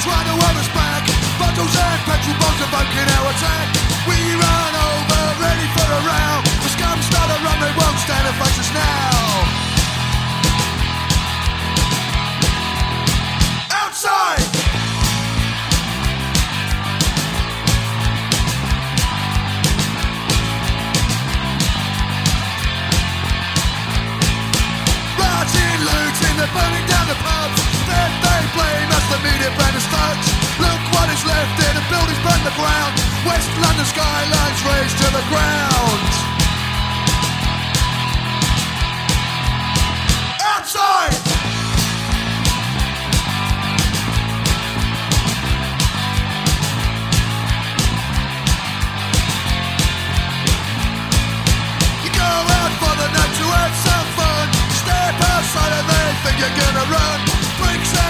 Try to skyline's razed to the ground. Outside! You go out for the night to have some fun. Step outside and they think you're gonna run. Freaks out.